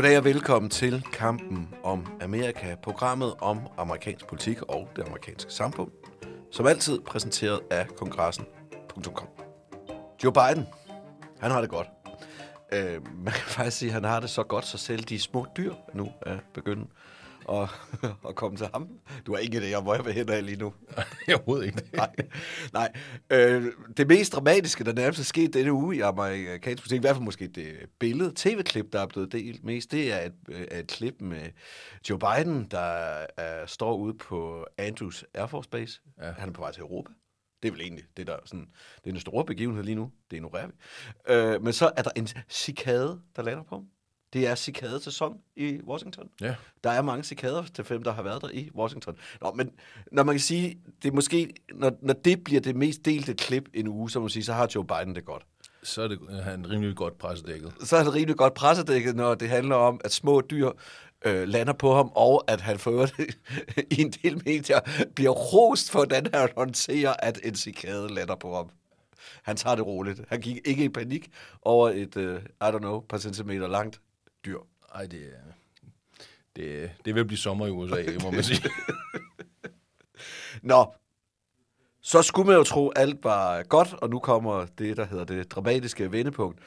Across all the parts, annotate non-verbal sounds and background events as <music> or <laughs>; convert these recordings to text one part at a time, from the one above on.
Goddag og velkommen til Kampen om Amerika, programmet om amerikansk politik og det amerikanske samfund, som altid præsenteret af kongressen.com. Joe Biden, han har det godt. Øh, man kan faktisk sige, at han har det så godt, så selv de små dyr nu er begyndt at, <laughs> at komme til ham. Du har ingen idé om, hvor jeg vil hen af lige nu. <laughs> Jeg overhovedet ikke. Nej, nej. Øh, det mest dramatiske, der nærmest er sket denne uge i amerikansk politik, i hvert fald måske det billede, tv-klip, der er blevet delt mest, det er et, øh, et klip med Joe Biden, der er, står ude på Andrews Air Force Base. Ja. Han er på vej til Europa. Det er vel egentlig det, der er sådan, det er en stor begivenhed lige nu. Det ignorerer vi. Øh, men så er der en cikade, der lander på ham. Det er cikadesæson i Washington. Ja. Der er mange cikader til dem, der har været der i Washington. Nå, men når man kan sige, det er måske, når, når det bliver det mest delte klip en uge, så man sige, så har Joe Biden det godt. Så er det han rimelig godt pressedækket. Så er det rimelig godt pressedækket, når det handler om, at små dyr øh, lander på ham, og at han for øvrigt <laughs> i en del medier bliver rost for, hvordan han håndterer, at en cikade lander på ham. Han tager det roligt. Han gik ikke i panik over et, øh, I don't know, par centimeter langt dyr. Ej, det er... Det, det vil blive sommer i USA, må man sige. <laughs> Nå, så skulle man jo tro, alt var godt, og nu kommer det, der hedder det dramatiske vendepunkt.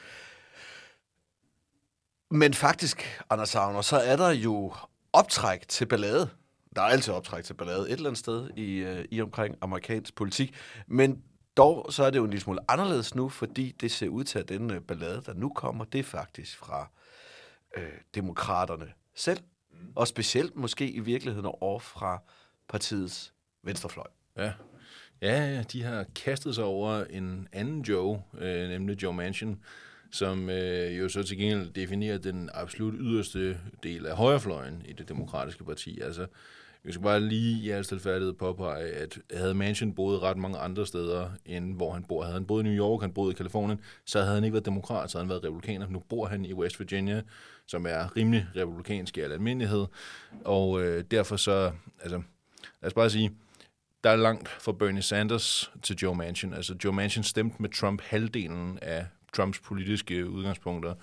Men faktisk, Anders Savner, så er der jo optræk til ballade. Der er altid optræk til ballade et eller andet sted i, øh, i omkring amerikansk politik. Men dog så er det jo en lille smule anderledes nu, fordi det ser ud til, at den øh, ballade, der nu kommer, det er faktisk fra øh, demokraterne selv. Og specielt måske i virkeligheden over fra partiets venstrefløj. Ja. Ja, ja, de har kastet sig over en anden Joe, øh, nemlig Joe Manchin, som øh, jo så til gengæld definerer den absolut yderste del af højrefløjen i det demokratiske parti. Altså, jeg skal bare lige i al stilfærdighed påpege, at havde Manchin boet ret mange andre steder, end hvor han bor. Havde han boet i New York, han boede i Kalifornien, så havde han ikke været demokrat, så havde han været republikaner. Nu bor han i West Virginia, som er rimelig republikansk i al almindelighed. Og øh, derfor så, altså, lad os bare sige, der er langt fra Bernie Sanders til Joe Manchin. Altså, Joe Manchin stemte med Trump halvdelen af Trumps politiske udgangspunkter.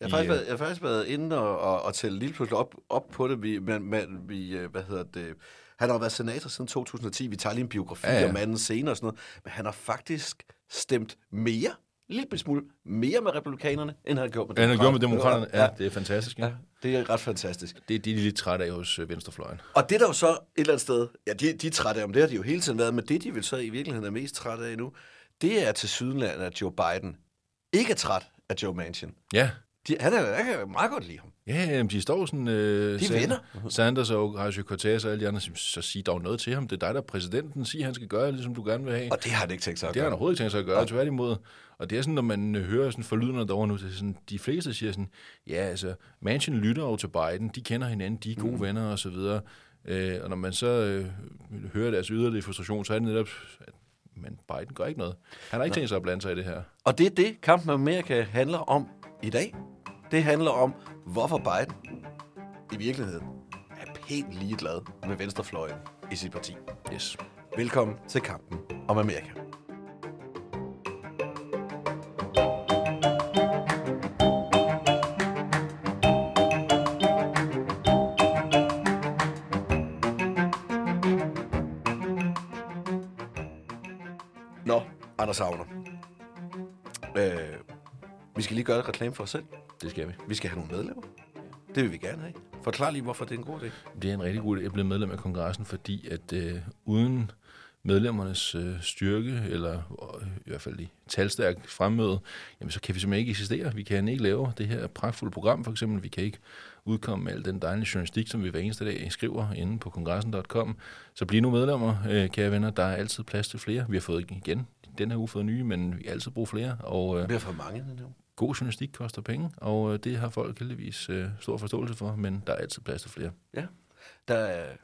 Jeg har, faktisk været, jeg har faktisk været inde og, og, og tælle lige pludselig op, op på det. Vi, men, men, vi, øh, hvad hedder det, han har været senator siden 2010. Vi tager lige en biografi ja, ja. om manden senere og sådan noget. Men han har faktisk stemt mere, lille smule, mere med republikanerne, end han har gjort med Han har gjort med demokraterne. demokraterne. Ja, det er fantastisk. Ja. Ja, det er ret fantastisk. Det, det er de lidt trætte af hos øh, venstrefløjen. Og det der jo så et eller andet sted, ja, de, de er trætte af, om det har de jo hele tiden været, men det de vil så i virkeligheden er mest trætte af nu, det er til sydenlandet, at Joe Biden ikke er træt af Joe Manchin. Ja, De, han er, jeg kan meget godt lide ham. Ja, jamen, de står sådan... Øh, De er Sand- venner. Sanders og Ocasio-Cortez og alle de andre, siger, så sig dog noget til ham. Det er dig, der er præsidenten. Sig, han skal gøre, ligesom du gerne vil have. Og det har han ikke tænkt sig at det har han gøre. overhovedet ikke tænkt sig at gøre, tværtimod. Og det er sådan, når man øh, hører sådan forlydende derovre nu, det er sådan, de fleste siger sådan, ja, altså, Manchin lytter jo til Biden, de kender hinanden, de er gode mm. venner og så videre. Øh, og når man så øh, hører deres yderligere frustration, så er det netop, at men Biden gør ikke noget. Han har ikke tænkt sig at blande sig i det her. Og det er det, kampen om Amerika handler om i dag. Det handler om, hvorfor Biden i virkeligheden er pænt ligeglad med venstrefløjen i sit parti. Yes. Velkommen til kampen om Amerika. Anders Savner. Øh, vi skal lige gøre et reklame for os selv. Det skal vi. Vi skal have nogle medlemmer. Det vil vi gerne have. Forklar lige, hvorfor det er en god idé. Det er en rigtig god idé at blive medlem af kongressen, fordi at øh, uden medlemmernes øh, styrke, eller øh, i hvert fald i talstærk fremmøde, jamen så kan vi simpelthen ikke eksistere. Vi kan ikke lave det her pragtfulde program, for eksempel. Vi kan ikke udkomme med al den dejlige journalistik, som vi hver eneste dag skriver inde på kongressen.com. Så bliv nu medlemmer, øh, kære venner. Der er altid plads til flere. Vi har fået igen den her uge fået nye, men vi har altid brug flere. Og, øh, Det er for mange nu. God journalistik koster penge, og øh, det har folk heldigvis øh, stor forståelse for, men der er altid plads til flere. Ja. Der er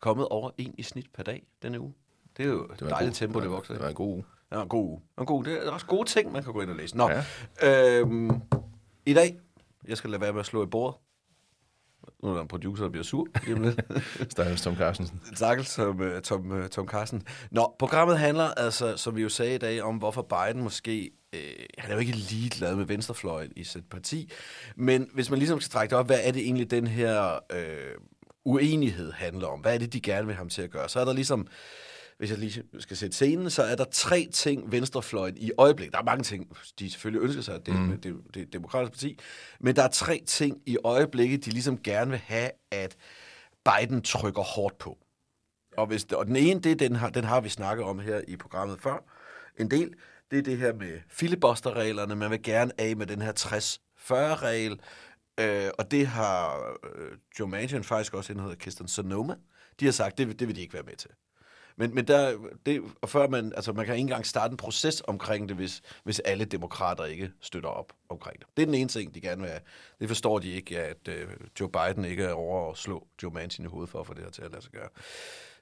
kommet over en i snit per dag denne uge. Det er jo et Det en dejligt god- tempo, det vokser. Det var en god uge. Ja, en god uge. En god, det er også gode ting, man kan gå ind og læse. Nå, Ja. øhm, i dag, jeg skal lade være med at slå i bordet. Nu er der en producer, der bliver sur. <laughs> Stakkels Tom Carstensen. Stakkels som uh, Tom, uh, Tom Carsten. Nå, programmet handler altså, som vi jo sagde i dag, om hvorfor Biden måske... Øh, han er jo ikke ligeglad med venstrefløjen i sit parti. Men hvis man ligesom skal trække det op, hvad er det egentlig, den her øh, uenighed handler om? Hvad er det, de gerne vil have ham til at gøre? Så er der ligesom... Hvis jeg lige skal sætte scenen, så er der tre ting, venstrefløjen i øjeblikket. Der er mange ting, de selvfølgelig ønsker sig, at det, mm. det, det, det er et demokratisk parti. Men der er tre ting i øjeblikket, de ligesom gerne vil have, at Biden trykker hårdt på. Og, hvis, og den ene, det den, har, den har vi snakket om her i programmet før. En del, det er det her med filibusterreglerne. Man vil gerne af med den her 60-40-regel. Øh, og det har øh, Joe Manchin faktisk også, en hedder Kirsten Sonoma, de har sagt, det, det vil de ikke være med til. Men, men der, det, og før man, altså man kan ikke engang starte en proces omkring det, hvis, hvis alle demokrater ikke støtter op omkring det. Det er den ene ting, de gerne vil have. Det forstår de ikke, at øh, Joe Biden ikke er over at slå Joe Manchin i hovedet for at få det her til at lade sig gøre.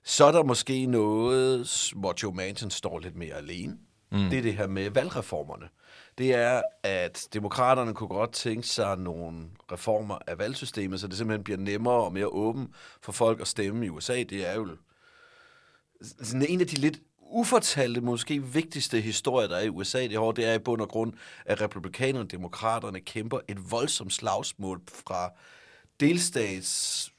Så er der måske noget, hvor Joe Manchin står lidt mere alene. Mm. Det er det her med valgreformerne. Det er, at demokraterne kunne godt tænke sig nogle reformer af valgsystemet, så det simpelthen bliver nemmere og mere åben for folk at stemme i USA. Det er jo sådan en af de lidt ufortalte, måske vigtigste historier, der er i USA det år, det er i bund og grund, at republikanerne og demokraterne kæmper et voldsomt slagsmål fra delstats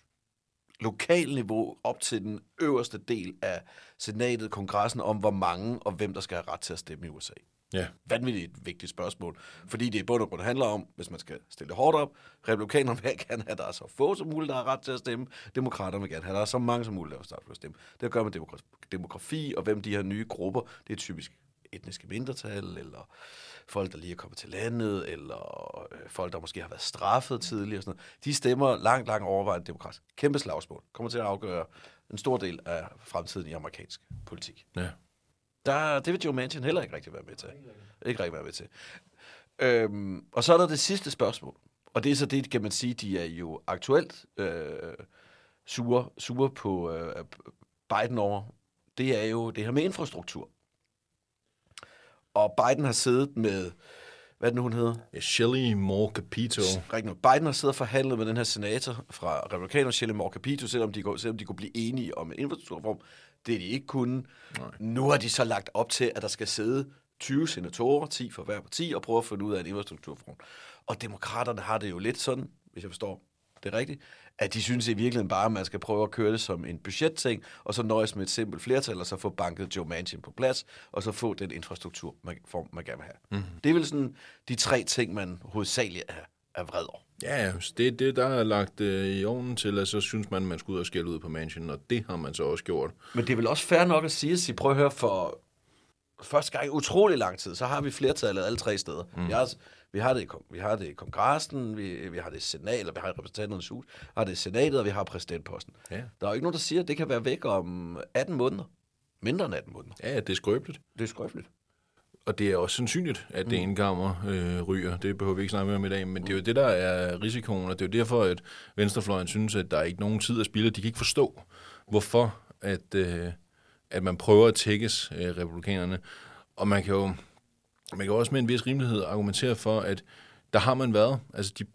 lokalniveau op til den øverste del af senatet, kongressen, om hvor mange og hvem der skal have ret til at stemme i USA. Ja. Vanvittigt vigtigt spørgsmål, fordi det i bund og grund handler om, hvis man skal stille det hårdt op, republikanerne vil <laughs> gerne have, at der er så få som muligt, der har ret til at stemme. Demokraterne vil gerne have, at der er så mange som muligt, der har ret til at stemme. Det med demogra- demografi, og hvem de her nye grupper, det er typisk etniske mindretal, eller folk, der lige er kommet til landet, eller øh, folk, der måske har været straffet tidligere. Og sådan noget. De stemmer langt, langt overvejende demokratisk. Kæmpe slagsmål. Kommer til at afgøre en stor del af fremtiden i amerikansk politik. Ja. Der, det vil Joe Manchin heller ikke rigtig være med til. Ikke rigtig være med til. Øhm, og så er der det sidste spørgsmål. Og det er så det, kan man sige, de er jo aktuelt øh, sure, sure på øh, Biden over. Det er jo det her med infrastruktur. Og Biden har siddet med, hvad det nu, hun hedder? ja Shelley Moore Capito. Rigtig. Biden har siddet og forhandlet med den her senator fra Republikaner, Shelley Moore Capito, selvom de, selvom de kunne blive enige om en infrastrukturreform. Det er de ikke kunne. Nej. Nu har de så lagt op til, at der skal sidde 20 senatorer, 10 for hver parti, og prøve at finde ud af en infrastrukturreform. Og demokraterne har det jo lidt sådan, hvis jeg forstår det er rigtigt, at de synes i virkeligheden bare, at man skal prøve at køre det som en budgetting, og så nøjes med et simpelt flertal, og så få banket Joe Manchin på plads, og så få den infrastruktur, man, form, man gerne vil have. Mm. Det er vel sådan de tre ting, man hovedsageligt er, er vred over. Ja, det er det, der er lagt øh, i ovnen til, at så synes man, man skal ud og skælde ud på Mansion, og det har man så også gjort. Men det er vel også fair nok at sige, at prøv at høre, for første gang i utrolig lang tid, så har vi flertallet alle tre steder. Mm. Vi, har, vi, har det i, vi har det i kongressen, vi, vi har det i senat, eller vi har repræsentanternes hus, har det i senatet, og vi har præsidentposten. Ja. Der er jo ikke nogen, der siger, at det kan være væk om 18 måneder. Mindre end 18 måneder. Ja, det er skrøbeligt. Det er skrøbeligt. Og det er også sandsynligt, at det ene kammer øh, ryger. Det behøver vi ikke snakke mere om i dag, men det er jo det, der er risikoen, og det er jo derfor, at Venstrefløjen synes, at der er ikke nogen tid at spille. De kan ikke forstå, hvorfor at, øh, at man prøver at tækkes øh, republikanerne. Og man kan jo man kan også med en vis rimelighed argumentere for, at der har man været. Altså, de,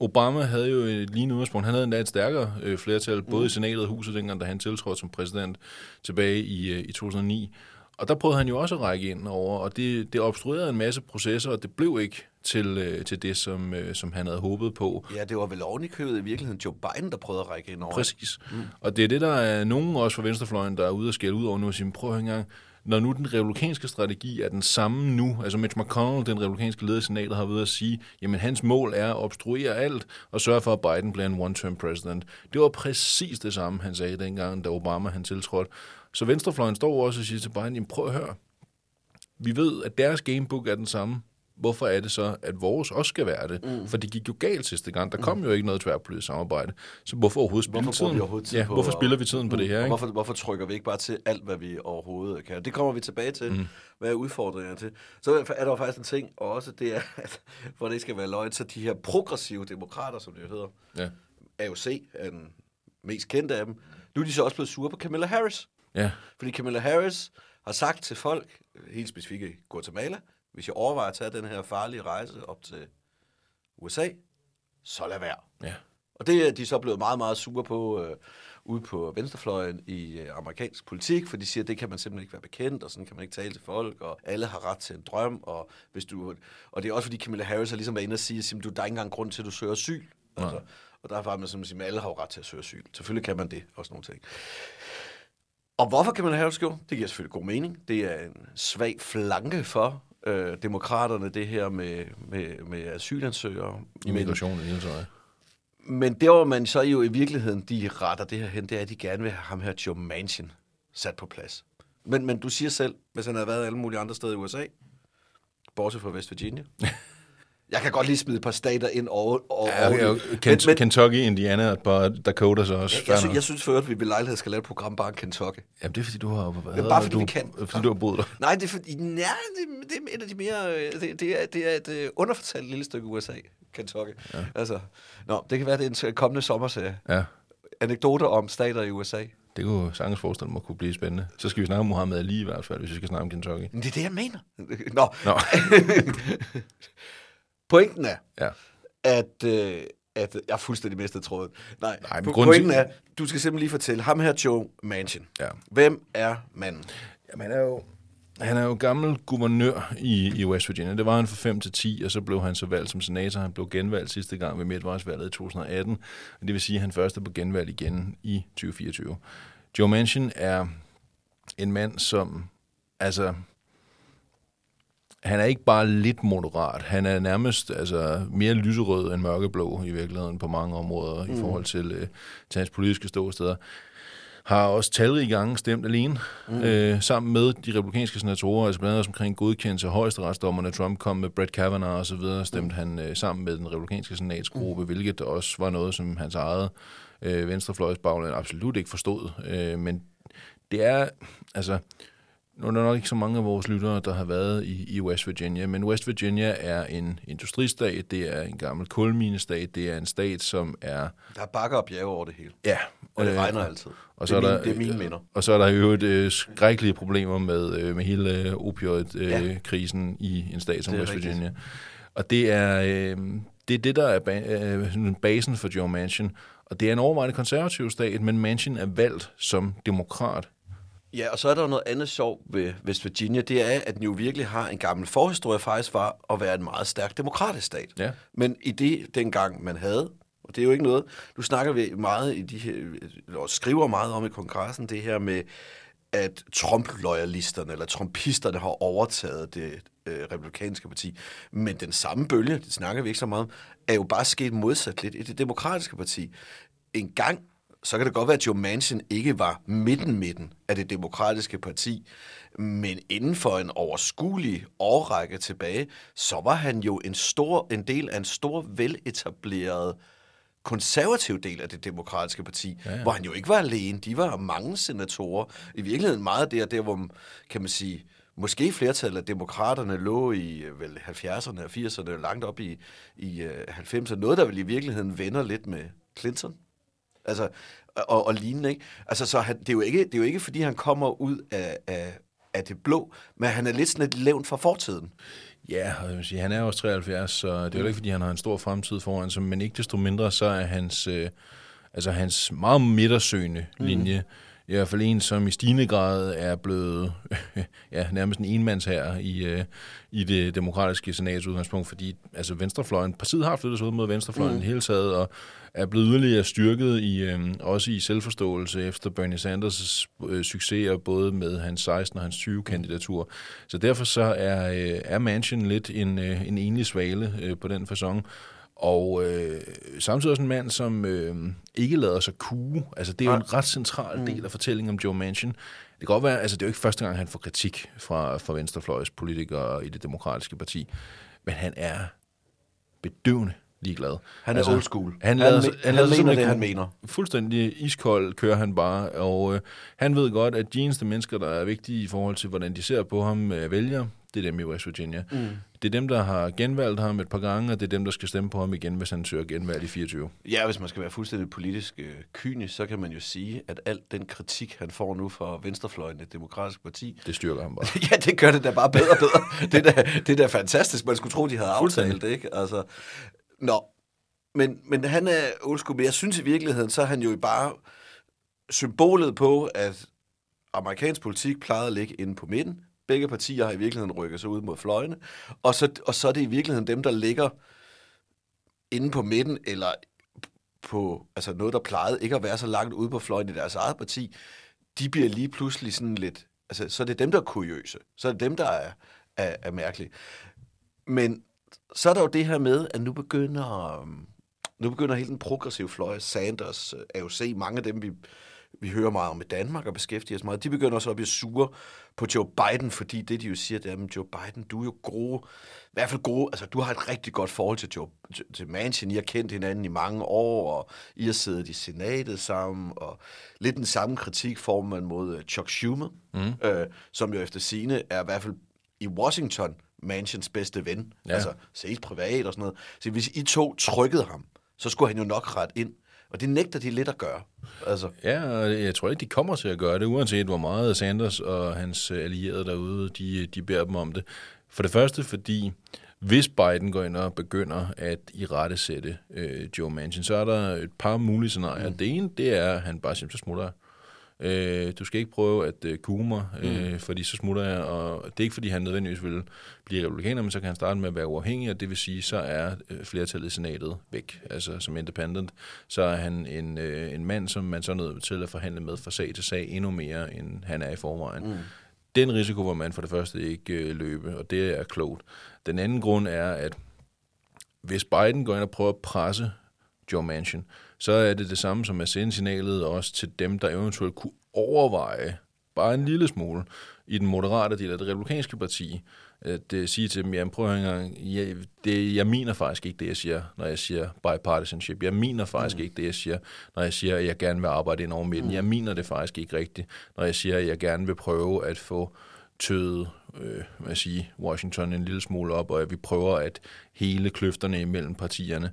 Obama havde jo et lignende udgangspunkt. Han havde endda et stærkere øh, flertal, både i senatet og huset, dengang, da han tiltrådte som præsident tilbage i, øh, i 2009. Og der prøvede han jo også at række ind over, og det, det obstruerede en masse processer, og det blev ikke til, øh, til det, som, øh, som han havde håbet på. Ja, det var vel oven i virkeligheden Joe Biden, der prøvede at række ind over. Præcis. Mm. Og det er det, der er nogen også fra venstrefløjen, der er ude og skælde ud over nu og sige, prøv at høre engang, når nu den republikanske strategi er den samme nu, altså Mitch McConnell, den republikanske leder i senatet, har været at sige, jamen hans mål er at obstruere alt og sørge for, at Biden bliver en one-term president. Det var præcis det samme, han sagde dengang, da Obama han tiltrådte. Så venstrefløjen står også og siger til Biden, jamen prøv at høre, vi ved, at deres gamebook er den samme. Hvorfor er det så, at vores også skal være det? Mm. For det gik jo galt sidste gang. Der kom mm. jo ikke noget tværpolitisk samarbejde. Så hvorfor overhovedet spille Hvorfor tiden? vi overhovedet tid ja, på hvorfor spiller vi tiden på det her? Og Ikke? hvorfor, hvorfor trykker vi ikke bare til alt, hvad vi overhovedet kan? Det kommer vi tilbage til. Mm. Hvad er udfordringerne til? Så er der faktisk en ting, og også det er, at for det ikke skal være løgn, så de her progressive demokrater, som det jo hedder, Ja. AOC er den mest kendte af dem, nu er de så også blevet sure på Camilla Harris. ja. Fordi Camilla Harris har sagt til folk, helt specifikt i Guatemala, hvis jeg overvejer at tage den her farlige rejse op til USA, så lad være. Ja. Og det er de så blevet meget, meget sure på øh, ude på venstrefløjen i øh, amerikansk politik, for de siger, at det kan man simpelthen ikke være bekendt, og sådan kan man ikke tale til folk, og alle har ret til en drøm, og, hvis du, og det er også fordi Camilla Harris har ligesom været inde og sige, at du, der er ikke engang grund til, at du søger asyl. Altså, og der er faktisk man simpelthen at alle har jo ret til at søge asyl. Selvfølgelig kan man det, og sådan nogle ting. Og hvorfor kan man have det Det giver selvfølgelig god mening. Det er en svag flanke for øh, demokraterne, det her med, med, med asylansøgere. Men, Immigration i det men der, hvor man så jo i virkeligheden, de retter det her hen, det er, at de gerne vil have ham her Joe Manchin sat på plads. Men, men du siger selv, hvis han havde været alle mulige andre steder i USA, bortset fra West Virginia. <laughs> Jeg kan godt lige smide et par stater ind over, over, Ja, ja, over Kent- Kentucky, Indiana og Dakota så også. jeg, Fair jeg, synes, jeg synes for øvrigt, at vi ved lejlighed skal lave et program bare om Kentucky. Jamen, det er fordi, du har... Hvad, Men bare fordi du, vi kan. Fordi du har boet der. Nej, det er fordi, nej, det, det er et af de mere, øh, det, det, er, det er et øh, underfortalt lille stykke USA, Kentucky. Ja. Altså, nå, det kan være, det er en kommende sommerserie. Ja. Anekdoter om stater i USA. Det kunne sagtens forestille mig kunne blive spændende. Så skal vi snakke om Mohammed Ali i hvert fald, hvis vi skal snakke om Kentucky. Men det er det, jeg mener. <laughs> Nå, Nå, <laughs> pointen er, ja. at, øh, at jeg er fuldstændig mistet tråden. Nej, Nej, men pointen er, du skal simpelthen lige fortælle, ham her Joe Manchin. Ja. Hvem er manden? Jamen, han er jo... Han er jo gammel guvernør i, i West Virginia. Det var han fra 5 til 10, og så blev han så valgt som senator. Han blev genvalgt sidste gang ved midtvejsvalget i 2018. Og det vil sige, at han først er på genvalg igen i 2024. Joe Manchin er en mand, som... Altså, han er ikke bare lidt moderat. Han er nærmest altså, mere lyserød end mørkeblå i virkeligheden på mange områder mm. i forhold til, øh, til hans politiske ståsteder har også talrige gange stemt alene, mm. øh, sammen med de republikanske senatorer, altså blandt andet omkring godkendelse af højesteretsdommerne. Trump kom med Brett Kavanaugh og så videre, stemte mm. han øh, sammen med den republikanske senatsgruppe, mm. hvilket også var noget, som hans eget øh, venstrefløjsbagland absolut ikke forstod. Øh, men det er, altså, nu er der nok ikke så mange af vores lyttere, der har været i, i West Virginia, men West Virginia er en industristat, det er en gammel kulminestat, det er en stat, som er... Der er bakker og bjerge over det hele. Ja, Og det øh, regner altid. og så det, er er der, det er mine minder. Og så er der jo et øh, skrækkelige problemer med, øh, med hele øh, Ja. opioid-krisen øh, i en stat som West rigtigt. Virginia. Og det er, øh, det er det, der er ba- øh, basen for Joe Manchin. Og det er en overvejende konservativ stat, men Manchin er valgt som demokrat. Ja, og så er der noget andet sjov ved West Virginia, det er, at den jo virkelig har en gammel forhistorie faktisk var at være en meget stærk demokratisk stat. Ja. Men i det, dengang man havde, og det er jo ikke noget, nu snakker vi meget i de her, og skriver meget om i kongressen, det her med, at Trump-loyalisterne eller Trumpisterne har overtaget det øh, republikanske parti. Men den samme bølge, det snakker vi ikke så meget om, er jo bare sket modsat lidt i det demokratiske parti. En gang så kan det godt være, at Joe Manchin ikke var midten-midten af det demokratiske parti, men inden for en overskuelig årrække tilbage, så var han jo en, stor, en del af en stor, veletableret konservativ del af det demokratiske parti, ja, ja. hvor han jo ikke var alene. De var mange senatorer. I virkeligheden meget der, der hvor, kan man sige, måske flertallet af demokraterne lå i øh, vel 70'erne og 80'erne, langt op i, i øh, 90'erne. Noget, der vel i virkeligheden vender lidt med Clinton. Altså, og, og lignende, ikke? Altså, så han, det, er jo ikke, det er jo ikke, fordi han kommer ud af, af, af det blå, men han er lidt sådan et levn fra fortiden. Ja, og jeg vil sige, han er også 73, så det er jo ikke, fordi han har en stor fremtid foran sig, men ikke desto mindre, så er hans, øh, altså hans meget midtersøgende linje i hvert fald en, som i stigende grad er blevet <laughs> ja, nærmest en enmands her i, øh, i det demokratiske senats udgangspunkt, fordi altså venstrefløjen, partiet har flyttet sig ud mod venstrefløjen mm. hele taget, og er blevet yderligere styrket i, øh, også i selvforståelse efter Bernie Sanders' øh, succeser, både med hans 16 og hans 20 kandidatur. Så derfor så er, øh, er Manchin lidt en, øh, en enlig svale øh, på den fasong. Og øh, samtidig også en mand, som øh, ikke lader sig kue. Altså, det er jo en ret central del af fortællingen om Joe Manchin. Det kan godt være, altså det er jo ikke første gang, han får kritik fra, fra venstrefløjs politikere i det demokratiske parti. Men han er bedøvende ligeglad. Han er old school. Han, Han lader, sig- han lader sig mener det, han mener. Fuldstændig iskold kører han bare, og øh, han ved godt, at de eneste mennesker, der er vigtige i forhold til, hvordan de ser på ham, øh, vælger, det er dem i West Virginia. Mm. Det er dem, der har genvalgt ham et par gange, og det er dem, der skal stemme på ham igen, hvis han søger genvalg i 24. Ja, hvis man skal være fuldstændig politisk øh, kynisk, så kan man jo sige, at al den kritik, han får nu fra venstrefløjen, det demokratiske parti, <laughs> Det styrker ham bare. <laughs> ja, det gør det da bare bedre og bedre. <laughs> det, er da, det er da fantastisk. Man skulle tro, de havde aftalt det, ikke? Altså, nå, men, men han er old school, men jeg synes i virkeligheden, så er han jo bare symbolet på, at amerikansk politik plejede at ligge inde på midten. Begge partier har i virkeligheden rykket sig ud mod fløjene. Og så, og så er det i virkeligheden dem, der ligger inde på midten, eller på altså noget, der plejede ikke at være så langt ude på fløjen i deres eget parti, de bliver lige pludselig sådan lidt... Altså, så er det dem, der er kuriøse. Så er det dem, der er, er, er mærkelige. Men så er der jo det her med, at nu begynder, øhm, nu begynder hele den progressive fløj, Sanders, øh, AOC, mange af dem, vi, vi hører meget om i Danmark og beskæftiger os meget, de begynder så at blive sure på Joe Biden, fordi det, de jo siger, det er, at Joe Biden, du er jo gode, i hvert fald gode, altså du har et rigtig godt forhold til, Joe, til, til Manchin, I har kendt hinanden i mange år, og I har siddet i senatet sammen, og lidt den samme kritik får man mod uh, Chuck Schumer, mm. øh, som jo efter sine er i hvert fald i Washington Manchins bedste ven. Ja. Altså ses privat og sådan noget. Så hvis I to trykkede ham, så skulle han jo nok ret ind. Og det nægter de lidt at gøre. Altså, Ja, og jeg tror ikke, de kommer til at gøre det, uanset hvor meget Sanders og hans allierede derude, de, de beder dem om det. For det første, fordi hvis Biden går ind og begynder at i rette sætte øh, Joe Manchin, så er der et par mulige scenarier. Mm. Det ene, det er, at han bare simpelthen smutter. Øh, du skal ikke prøve at øh, kue mig, øh, fordi så smutter jeg, og det er ikke, fordi han nødvendigvis vil blive republikaner, men så kan han starte med at være uafhængig, og det vil sige, så er øh, flertallet i senatet væk, altså som independent. Så er han en, øh, en mand, som man så er nødt til at forhandle med fra sag til sag endnu mere, end han er i forvejen. Mm. Den risiko vil man for det første ikke øh, løbe, og det er klogt. Den anden grund er, at hvis Biden går ind og prøver at presse Joe Manchin, så er det det samme som at sende signalet også til dem, der eventuelt kunne overveje bare en lille smule i den moderate del af det republikanske parti, at uh, sige til dem, jamen prøv at høre jeg, det, jeg mener faktisk ikke det, jeg siger, når jeg siger bipartisanship. Jeg mener faktisk mm. ikke det, jeg siger, når jeg siger, at jeg gerne vil arbejde ind over midten. Mm. Jeg mener det faktisk ikke rigtigt, når jeg siger, at jeg gerne vil prøve at få tøet øh, hvad sige, Washington en lille smule op, og at vi prøver at hele kløfterne imellem partierne.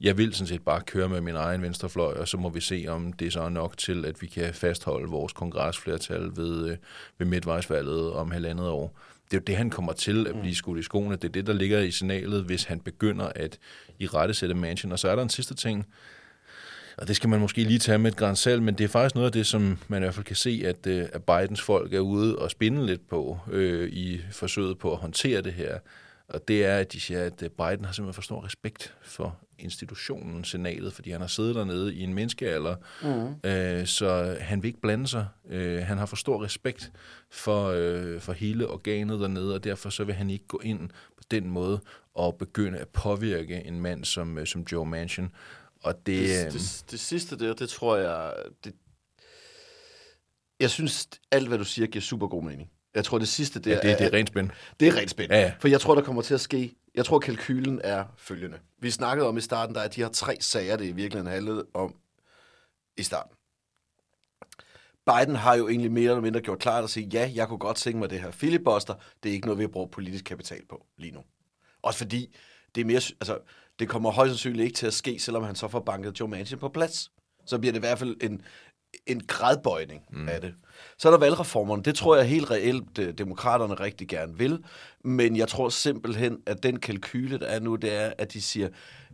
Jeg vil sådan set bare køre med min egen venstrefløj, og så må vi se, om det så er nok til, at vi kan fastholde vores kongresflertal ved, øh, ved midtvejsvalget om halvandet år. Det er jo det, han kommer til at blive skudt i skoene. Det er det, der ligger i signalet, hvis han begynder at i rette sætte Manchin. Og så er der en sidste ting, og det skal man måske lige tage med et græns selv, men det er faktisk noget af det, som man i hvert fald kan se, at, øh, at Bidens folk er ude og spinde lidt på øh, i forsøget på at håndtere det her. Og det er, at de siger, at øh, Biden har simpelthen for stor respekt for institutionen, senatet, fordi han har siddet dernede i en menneskealder, mm. øh, så han vil ikke blande sig. Øh, han har for stor respekt for, øh, for hele organet dernede, og derfor så vil han ikke gå ind på den måde og begynde at påvirke en mand som, øh, som Joe Manchin. Og det, det, øh, det, det sidste der, det tror jeg... Det, jeg synes, alt hvad du siger giver super god mening. Jeg tror, det sidste der ja, det, det er rent spænd. Det er rent spændende. Ja, ja. For jeg tror, der kommer til at ske... Jeg tror, kalkylen er følgende. Vi snakkede om i starten, der er de her tre sager, det i virkeligheden handlede om i starten. Biden har jo egentlig mere eller mindre gjort klart at sige, ja, jeg kunne godt tænke mig det her filibuster. Det er ikke noget, vi har brugt politisk kapital på lige nu. Også fordi, det er mere... Altså, det kommer højst sandsynligt ikke til at ske, selvom han så får banket Joe Manchin på plads. Så bliver det i hvert fald en, en gradbøjning mm. af det. Så er der valgreformerne. Det tror jeg helt reelt, øh, demokraterne rigtig gerne vil. Men jeg tror simpelthen, at den kalkyle, der er nu, det er, at de siger,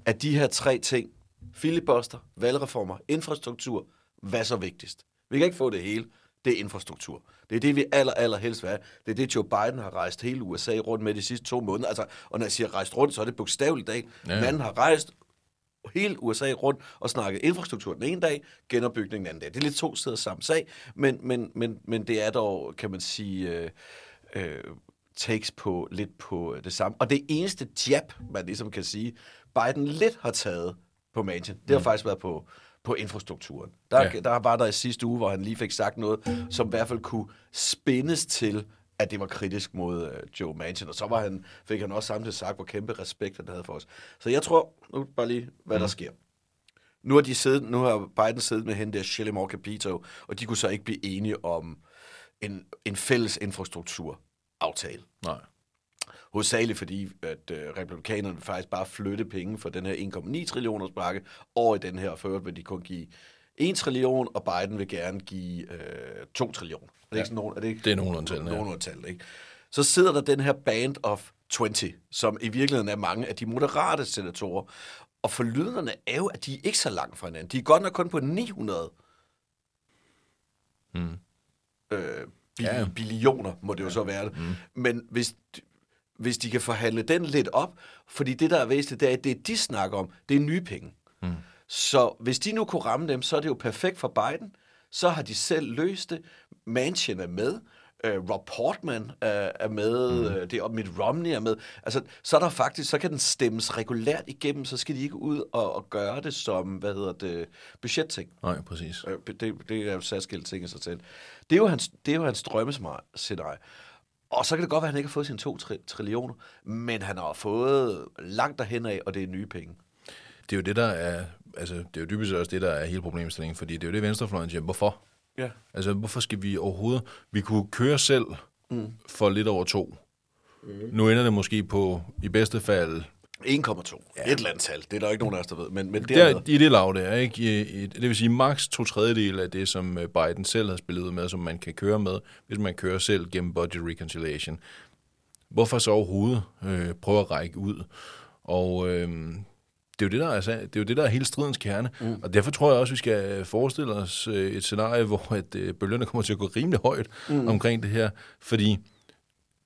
at de her tre ting, filibuster, valgreformer, infrastruktur, hvad så vigtigst? Vi kan ikke få det hele. Det er infrastruktur. Det er det, vi aller, aller helst vil have. Det er det, Joe Biden har rejst hele USA rundt med de sidste to måneder. Altså, og når jeg siger rejst rundt, så er det bogstaveligt dag. Ja. Manden har rejst hele USA rundt og snakket infrastruktur den ene dag, genopbygning den anden dag. Det er lidt to steder samme sag, men, men, men, men det er dog, kan man sige, øh, øh, takes på lidt på det samme. Og det eneste jab, man ligesom kan sige, Biden lidt har taget på Manchin, det har mm. faktisk været på, på infrastrukturen. Der, ja. der var der i sidste uge, hvor han lige fik sagt noget, som i hvert fald kunne spændes til, at det var kritisk mod øh, Joe Manchin. Og så var han, fik han også samtidig sagt, hvor kæmpe respekt han havde for os. Så jeg tror, nu bare lige, hvad mm. der sker. Nu har, de siddet, nu har Biden siddet med hende der, Shelley Moore Capito, og de kunne så ikke blive enige om en, en fælles infrastrukturaftale. Nej. Hovedsageligt fordi, at øh, republikanerne faktisk bare flytte penge fra den her 1,9 trillioners pakke over i den her, og for øvrigt vil de kun give 1 trillion, og Biden vil gerne give øh, 2 trillioner. Er det, ikke sådan nogen, er det, ikke? Det er nogenlunde tallene, ja. Nogenlunde tal, ikke? Så sidder der den her band of 20, som i virkeligheden er mange af de moderate senatorer. Og forlydenderne er jo, at de er ikke så langt fra hinanden. De er godt nok kun på 900 Mm. øh, bi- Ja. ja. billioner, må det jo så være det. Mm. Men hvis, hvis de kan forhandle den lidt op, fordi det, der er væsentligt, det er, at det, de snakker om, det er nye penge. Mm. Så hvis de nu kunne ramme dem, så er det jo perfekt for Biden. Så har de selv løst det. Manchin er med. Uh, Rob Portman er, er med. Mm. Uh, det er, Mitt Romney er med. Altså, så er der faktisk, så kan den stemmes regulært igennem, så skal de ikke ud og, og gøre det som, hvad hedder det, budgetting. Nej, præcis. Øh, Det, det er jo særskilt ting i sig selv. Det er jo hans, det er jo hans drømmescenarie. Og så kan det godt være, at han ikke har fået sine to tri- trillioner, men han har fået langt derhen af, og det er nye penge. Det er jo det, der er... Altså, det er jo dybest set også det, der er hele problemstillingen, fordi det er jo det, venstrefløjen siger. Hvorfor? Ja. Altså, hvorfor skal vi overhovedet... Vi kunne køre selv mm. for lidt over to. Mm. Nu ender det måske på, i bedste fald, 1,2. Ja. Et eller andet tal. Det er der ikke nogen af os, der ved. Men, men det det er, er, i det lav der, ikke? I, i, det vil sige maks to tredjedel af det, som øh, Biden selv har spillet ud med, som man kan køre med, hvis man kører selv gennem budget reconciliation. Hvorfor så overhovedet øh, prøve at række ud? Og øh, det er jo det, der er, det er jo det, der er hele stridens kerne. Mm. Og derfor tror jeg også, vi skal forestille os øh, et scenarie, <laughs> hvor at, øh, bølgerne kommer til at gå rimelig højt mm. omkring det her. Fordi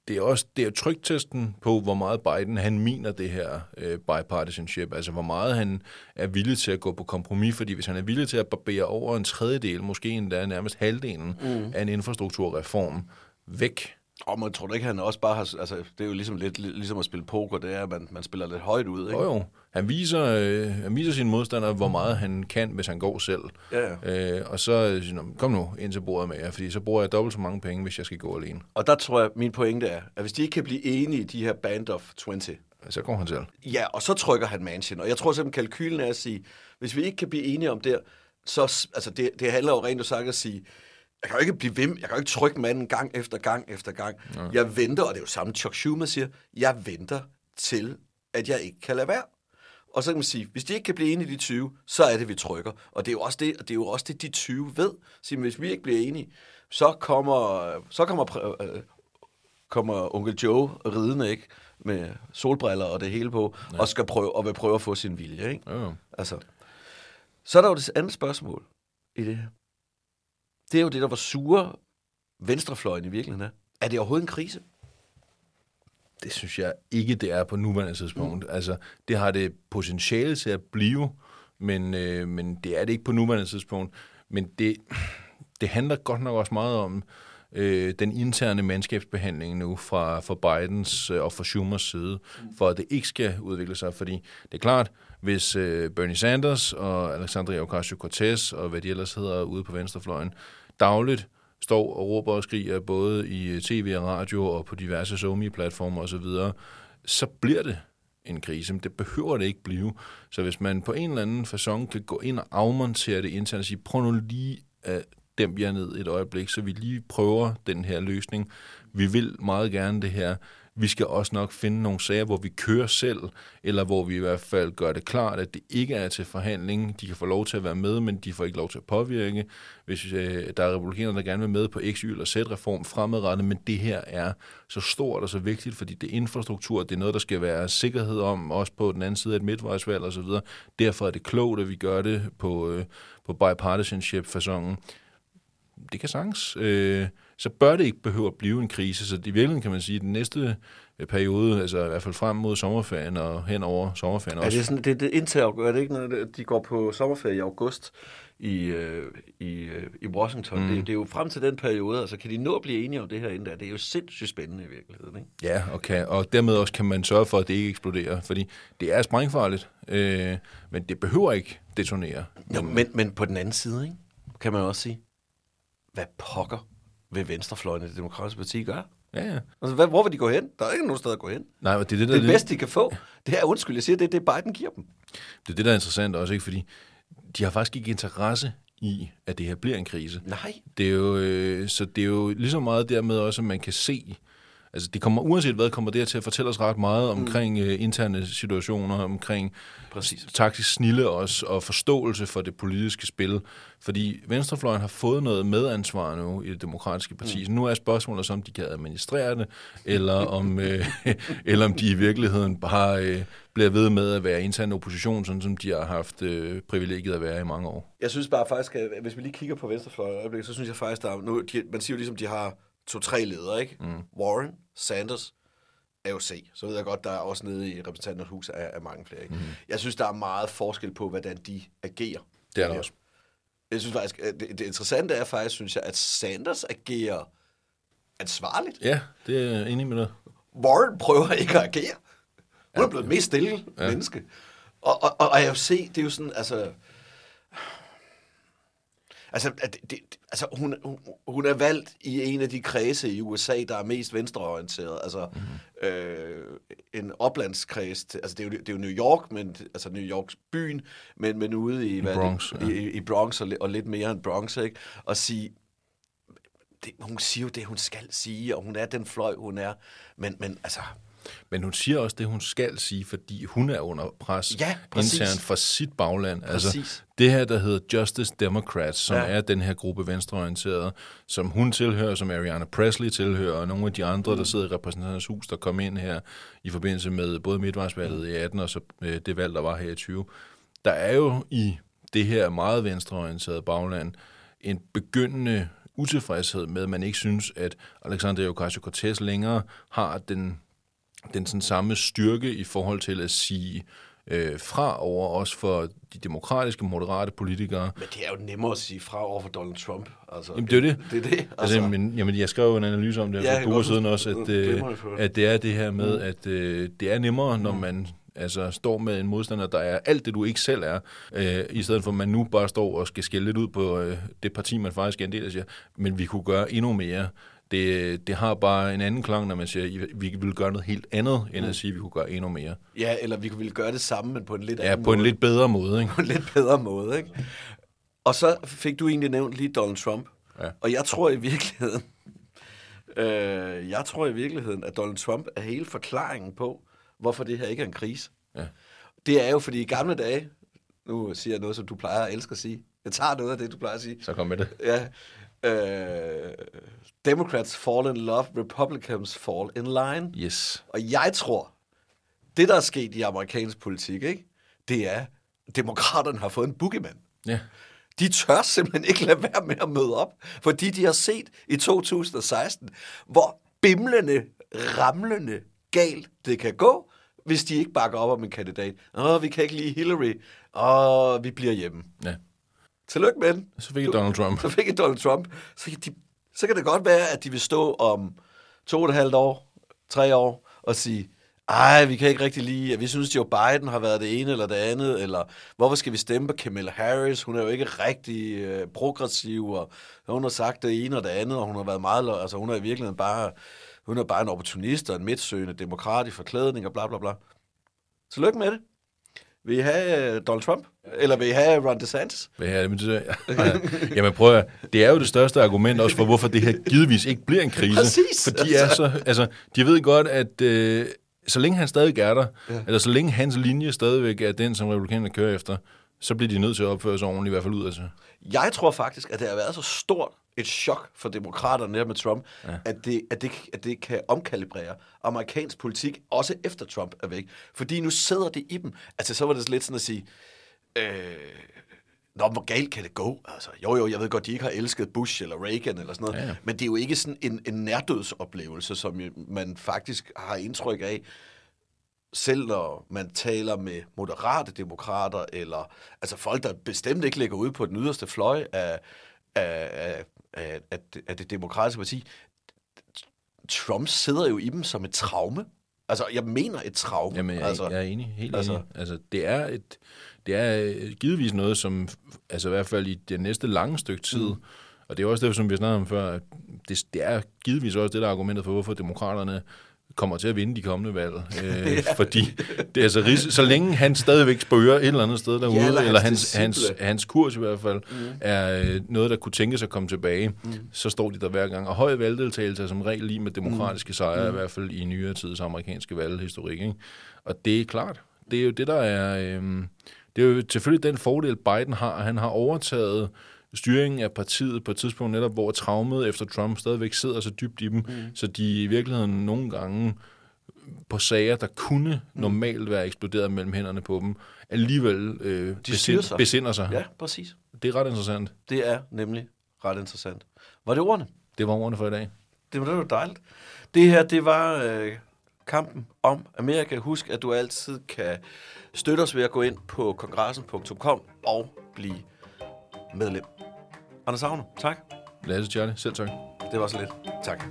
det er også det er trygtesten på, hvor meget Biden han mener det her øh, bipartisanship, altså hvor meget han er villig til at gå på kompromis, fordi hvis han er villig til at barbere over en tredjedel, måske endda nærmest halvdelen mm. af en infrastrukturreform væk, og man tror da ikke, han også bare har... Altså, det er jo ligesom lidt ligesom at spille poker, det er, at man, man spiller lidt højt ud, ikke? Jo, jo. Han viser, øh, han viser sine modstandere, hvor meget han kan, hvis han går selv. Ja, ja. Øh, og så øh, siger kom nu ind til bordet med jer, fordi så bruger jeg dobbelt så mange penge, hvis jeg skal gå alene. Og der tror jeg, min pointe er, at hvis de ikke kan blive enige i de her band of 20, Så går han selv. Ja, og så trykker han Manchin. Og jeg tror simpelthen, kalkylen er at sige, hvis vi ikke kan blive enige om det, så altså det, det handler jo rent og sagt at sige, jeg kan jo ikke blive ved, jeg kan jo ikke trykke manden gang efter gang efter gang. Ja. Jeg venter, og det er jo samme Chuck Schumer siger, jeg venter til, at jeg ikke kan lade være. Og så kan man sige, hvis de ikke kan blive enige de 20, så er det, vi trykker. Og det er jo også det, og det, er jo også det de 20 ved. Så hvis vi ikke bliver enige, så kommer, så kommer, præ- øh, kommer onkel Joe ridende, ikke? Med solbriller og det hele på, ja. og skal prøve, og vil prøve at få sin vilje, ikke? Jo. Altså. Så er der jo det andet spørgsmål i det her. Det er jo det, der var sure venstrefløjen i virkeligheden er. Er det overhovedet en krise? Det synes jeg ikke, det er på nuværende tidspunkt. Mm. Altså, det har det potentiale til at blive, men, øh, men det er det ikke på nuværende tidspunkt. Men det, det handler godt nok også meget om øh, den interne mandskabsbehandling nu fra, fra Bidens øh, og fra Schumers side, for at det ikke skal udvikle sig. Fordi det er klart, hvis øh, Bernie Sanders og Alexandria Ocasio-Cortez og hvad de ellers hedder ude på venstrefløjen dagligt står og råber og skriger både i øh, tv og radio og på diverse SoMe-platformer osv., så bliver det en krise, men det behøver det ikke blive. Så hvis man på en eller anden façon kan gå ind og afmontere det internt og sige, prøv nu lige at dæmpe jer ned et øjeblik, så vi lige prøver den her løsning. Vi vil meget gerne det her. Vi skal også nok finde nogle sager, hvor vi kører selv, eller hvor vi i hvert fald gør det klart, at det ikke er til forhandling. De kan få lov til at være med, men de får ikke lov til at påvirke. Hvis øh, der er republikanere, der gerne vil med på X, Y eller Z-reform fremadrettet, men det her er så stort og så vigtigt, fordi det er infrastruktur, det er noget, der skal være sikkerhed om, også på den anden side af et midtvejsvalg osv. Derfor er det klogt, at vi gør det på, øh, på bipartisanship-fasongen det kan sagtens. Øh, så bør det ikke behøve at blive en krise. Så i virkeligheden kan man sige, at den næste øh, periode, altså i hvert fald frem mod sommerferien og hen over sommerferien Er også. det sådan, det, det indtil er det ikke, når det- de går på sommerferie i august i, øh, i, øh, i Washington? Mm. Det, det, er jo frem til den periode, altså kan de nå at blive enige om det her inden der? Det er jo sindssygt spændende i virkeligheden, ikke? Ja, og, kan, og dermed også kan man sørge for, at det ikke eksploderer. Fordi det er sprængfarligt, øh, men det behøver ikke detonere. Jo, men, men på den anden side, ikke, kan man også sige, hvad pokker vil venstrefløjen i det demokratiske parti gøre? Ja, ja. Altså, hvad, hvor vil de gå hen? Der er ikke nogen sted at gå hen. Nej, og det er det, der, Det bedste, de kan få, det er, undskyld, jeg siger, det er det, Biden giver dem. det, er det, der er interessant også, ikke? fordi de har faktisk ikke interesse i, at det her bliver en krise. Nej. Det er jo, øh, så det er jo lige så meget dermed også, at man kan se, altså det kommer, uanset hvad, kommer det her til at fortælle os ret meget omkring øh, interne situationer, omkring Præcis. taktisk snille også, og forståelse for det politiske spil. Fordi Venstrefløjen har fået noget medansvar nu i det demokratiske parti. Mm. Så nu er spørgsmålet så, om de kan administrere det, eller om, <laughs> øh, eller om de i virkeligheden bare øh, bliver ved med at være intern opposition, sådan som de har haft øh, privilegiet at være i mange år. Jeg synes bare faktisk, at hvis vi lige kigger på venstrefløjen øjeblik, så synes jeg faktisk, der er, nu, de, man siger jo ligesom, de har to-tre ledere, ikke? Mm. Warren, Sanders, AOC. Så ved jeg godt, der er også nede i repræsentanternes hus af, af mange flere. Ikke? Mm. Jeg synes, der er meget forskel på, hvordan de agerer. Det er der også. Jeg synes faktisk, det, det interessante er faktisk, synes jeg, at Sanders agerer ansvarligt. Ja, det er jeg enig med dig. Warren prøver ikke at agere. Hun er blevet et mest stille ja. menneske. Og, og, og AOC, det er jo sådan, altså... Altså, at det, altså hun, hun, er valgt i en af de kredse i USA, der er mest venstreorienteret. Altså, mm-hmm. øh, en oplandskreds. Altså, det er, jo, det er jo New York, men, altså New Yorks byen, men, men ude i, hvad Bronx, det, ja. i, i Bronx og, og lidt mere end Bronx, ikke? Og sige, det, hun siger jo det, hun skal sige, og hun er den fløj, hun er. Men, men altså, Men hun siger også det, hun skal sige, fordi hun er under pres Ja, præcis. internt fra sit bagland. Altså, Præcis. det her, der hedder Justice Democrats, som Ja. er den her gruppe venstreorienterede, som hun tilhører, som Ariana Presley tilhører, og nogle af de andre, Mm. der sidder i repræsentanternes hus, der kom ind her i forbindelse med både midtvejsvalget i 18 og så øh, det valg, der var her i 20. Der er jo i det her meget venstreorienterede bagland en begyndende utilfredshed med, at man ikke synes, at Alexander Ocasio-Cortez længere har den den sådan samme styrke i forhold til at sige øh, fra over også for de demokratiske, moderate politikere. Men det er jo nemmere at sige fra over for Donald Trump. Altså, Jamen, det er det. Det er det. Altså, men, jamen, jeg skrev jo en analyse om det Ja, for uger siden også, at, det øh, at det er det her med, at øh, det er nemmere, når man altså, står med en modstander, der er alt det, du ikke selv er, øh, i stedet for at man nu bare står og skal skælde lidt ud på øh, det parti, man faktisk er en del af, siger, men vi kunne gøre endnu mere. Det, det har bare en anden klang, når man siger, "I- vi vil gøre noget helt andet, end at sige, at vi kunne gøre endnu mere. Ja, eller vi ville gøre det samme, men på en lidt Ja, anden på en måde. lidt bedre måde, ikke? <laughs> på en lidt bedre måde, ikke? Og så fik du egentlig nævnt lige Donald Trump. Ja. Og jeg tror i virkeligheden, <laughs> øh, jeg tror i virkeligheden, at Donald Trump er hele forklaringen på, hvorfor det her ikke er en krise. Ja. Det er jo, fordi i gamle dage, nu siger jeg noget, som du plejer at elske at sige. Jeg tager noget af det, du plejer at sige. Så kom med det. Ja. Øh, Democrats fall in love, Republicans fall in line. Yes. Og jeg tror, det der er sket i amerikansk politik, ikke, det er, at demokraterne har fået en boogeyman. Ja. De tør simpelthen ikke lade være med at møde op, fordi de har set i 2016, hvor bimlende, ramlende galt det kan gå, hvis de ikke bakker op om en kandidat. Åh, vi kan ikke lide Hillary. Åh, vi bliver hjemme. ja. Tillykke med den. Så fik jeg Donald Trump. <laughs> Så fik jeg Donald Trump. Så kan, de, så kan det godt være, at de vil stå om to og et halvt år, tre år, og sige, ej, vi kan ikke rigtig lide, at vi synes, Joe Biden har været det ene eller det andet, eller hvorfor skal vi stemme på Kamala Harris? Hun er jo ikke rigtig øh, progressiv, og hun har sagt det ene og det andet, og hun har været meget, altså hun er i virkeligheden bare, hun er bare en opportunist og en midtsøgende demokrat i forklædning og bla bla bla. Tillykke med det. Vil I have øh, Donald Trump? Eller vil I have Ron DeSantis? Hvad er det, men ja. <laughs> Jamen prøv at, det er jo det største argument også for, hvorfor det her givetvis ikke bliver en krise. Præcis, For de er så, altså, de ved godt, at øh, så længe han stadig er der, ja. eller så længe hans linje stadigvæk er den, som republikanerne kører efter, så bliver de nødt til at opføre sig ordentligt, i hvert fald ud af sig. Jeg tror faktisk, at det har været så stort et chok for demokraterne med Trump, ja. at, det, at, det, at det kan omkalibrere amerikansk politik, også efter Trump er væk. Fordi nu sidder det i dem. Altså, så var det lidt sådan at sige, øh, Nå, hvor galt kan det gå? Altså, jo, jo, jeg ved godt, de ikke har elsket Bush eller Reagan eller sådan noget, Ja, ja. men det er jo ikke sådan en, en nærdødsoplevelse, som man faktisk har indtryk af, selv når man taler med moderate demokrater, eller altså folk, der bestemt ikke ligger ude på den yderste fløj af, af, af, af, det- af det demokratiske parti. Trump sidder jo i dem som et traume. Altså, jeg mener et traume. Jamen, jeg, altså, jeg er enig, helt altså- enig. Altså, det er, et, det er øh, givetvis noget, som altså i hvert fald i det næste lange stykke tid, mm. og det er også det, som vi snakkede om før, at det, det er givetvis også det, der er argumentet for, hvorfor demokraterne kommer til at vinde de kommende valg. <laughs> Øh, ja. Fordi det er altså, ris- så længe han stadigvæk spørger et eller andet sted derude, Ja, eller eller hans hans, hans, kurs i hvert fald, mm. er øh, noget, der kunne tænkes at komme tilbage, mm. så står de der hver gang. Og høj valgdeltagelse er som regel lige med demokratiske sejre, mm. i hvert fald i nyere tids amerikanske valghistorik. Ikke? Og det er klart, det er jo det, der er... Øhm, det er jo selvfølgelig den fordel, Biden har. Han har overtaget styringen af partiet på et tidspunkt netop, hvor traumet efter Trump stadigvæk sidder så dybt i dem, mm. så de i virkeligheden nogle gange på sager, der kunne normalt være eksploderet mellem hænderne på dem, alligevel øh, De styrer sig. besinder sig. Ja, præcis. Det er ret interessant. Det er nemlig ret interessant. Var det ordene? Det var ordene for i dag. Det var det var dejligt. Det her, det var øh, kampen om Amerika. Husk, at du altid kan støtte os ved at gå ind på kongressen.com og blive medlem. Anders Agner, tak. Lasse Charlie, selv tak. Det var så lidt. Tak.